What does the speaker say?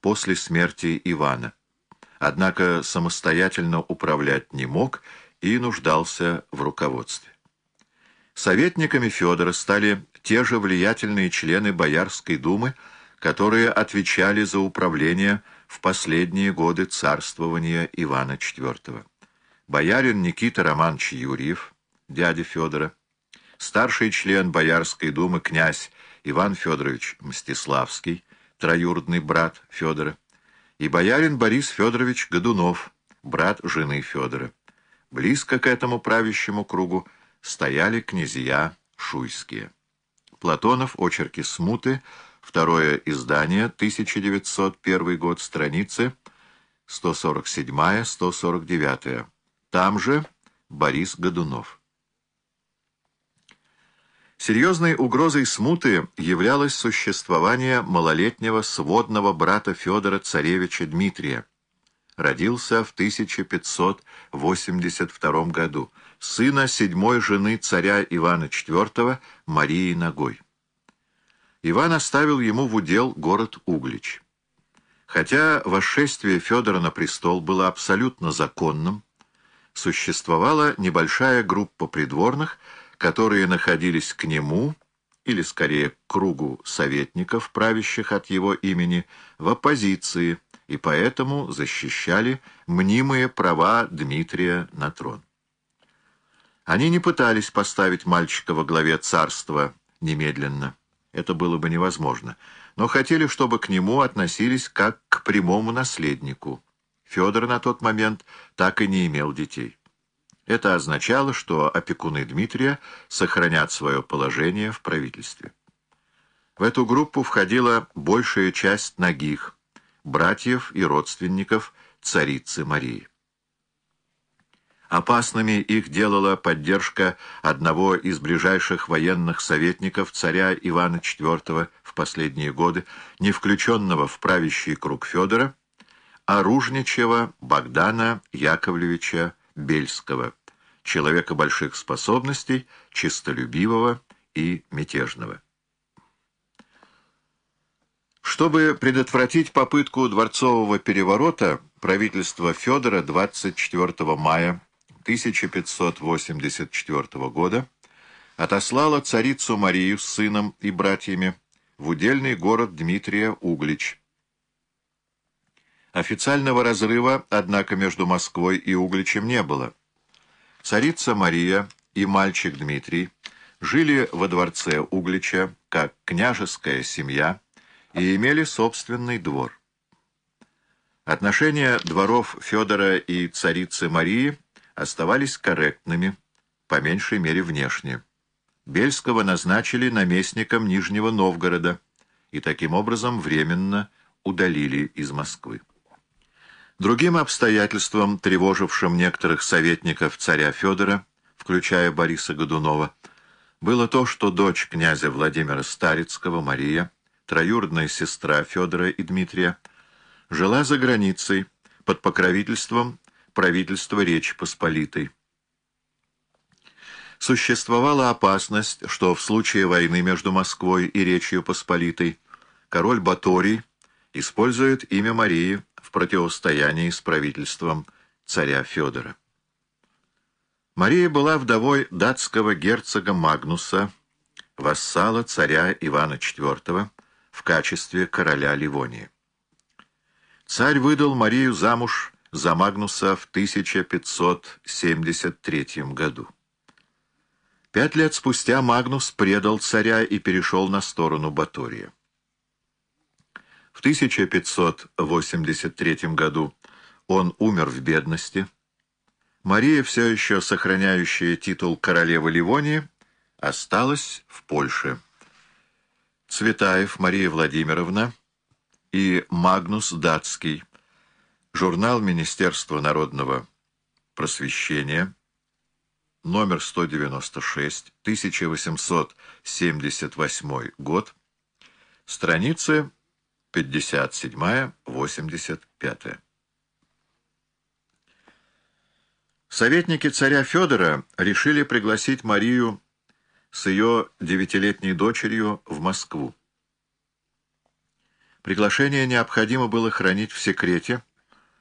после смерти Ивана. Однако самостоятельно управлять не мог и нуждался в руководстве. Советниками Федора стали те же влиятельные члены Боярской думы, которые отвечали за управление в последние годы царствования Ивана IV. Боярин Никита Романович Юрьев, дядя Федора, старший член Боярской думы князь Иван Федорович Мстиславский, троюродный брат Федора, и боярин Борис Федорович Годунов, брат жены Федора. Близко к этому правящему кругу стояли князья шуйские. Платонов, очерки смуты, второе издание, 1901 год, страницы 147-149. Там же Борис Годунов. Серьезной угрозой смуты являлось существование малолетнего сводного брата Федора Царевича Дмитрия. Родился в 1582 году, сына седьмой жены царя Ивана IV Марии Ногой. Иван оставил ему в удел город Углич. Хотя восшествие Федора на престол было абсолютно законным, существовала небольшая группа придворных, которые находились к нему, или скорее к кругу советников, правящих от его имени, в оппозиции, и поэтому защищали мнимые права Дмитрия на трон. Они не пытались поставить мальчика во главе царства немедленно. Это было бы невозможно. Но хотели, чтобы к нему относились как к прямому наследнику. Федор на тот момент так и не имел детей. Это означало, что опекуны Дмитрия сохранят свое положение в правительстве. В эту группу входила большая часть ногих, братьев и родственников царицы Марии. Опасными их делала поддержка одного из ближайших военных советников царя Ивана IV в последние годы, не включенного в правящий круг Федора, оружничего Богдана Яковлевича Бельского человека больших способностей, чистолюбивого и мятежного. Чтобы предотвратить попытку дворцового переворота, правительство Федора 24 мая 1584 года отослало царицу Марию с сыном и братьями в удельный город Дмитрия Углич. Официального разрыва, однако, между Москвой и Угличем не было. Царица Мария и мальчик Дмитрий жили во дворце Углича как княжеская семья и имели собственный двор. Отношения дворов Федора и царицы Марии оставались корректными, по меньшей мере внешне. Бельского назначили наместником Нижнего Новгорода и таким образом временно удалили из Москвы. Другим обстоятельством, тревожившим некоторых советников царя Федора, включая Бориса Годунова, было то, что дочь князя Владимира Старицкого, Мария, троюродная сестра Федора и Дмитрия, жила за границей под покровительством правительства Речи Посполитой. Существовала опасность, что в случае войны между Москвой и Речью Посполитой король Баторий использует имя Марии в противостоянии с правительством царя Федора. Мария была вдовой датского герцога Магнуса, вассала царя Ивана IV в качестве короля Ливонии. Царь выдал Марию замуж за Магнуса в 1573 году. Пять лет спустя Магнус предал царя и перешел на сторону Батория. В 1583 году он умер в бедности. Мария, все еще сохраняющая титул королевы Ливонии, осталась в Польше. Цветаев Мария Владимировна и Магнус Датский. Журнал Министерства народного просвещения. Номер 196, 1878 год. Страницы 57-85. Советники царя Федора решили пригласить Марию с ее девятилетней дочерью в Москву. Приглашение необходимо было хранить в секрете,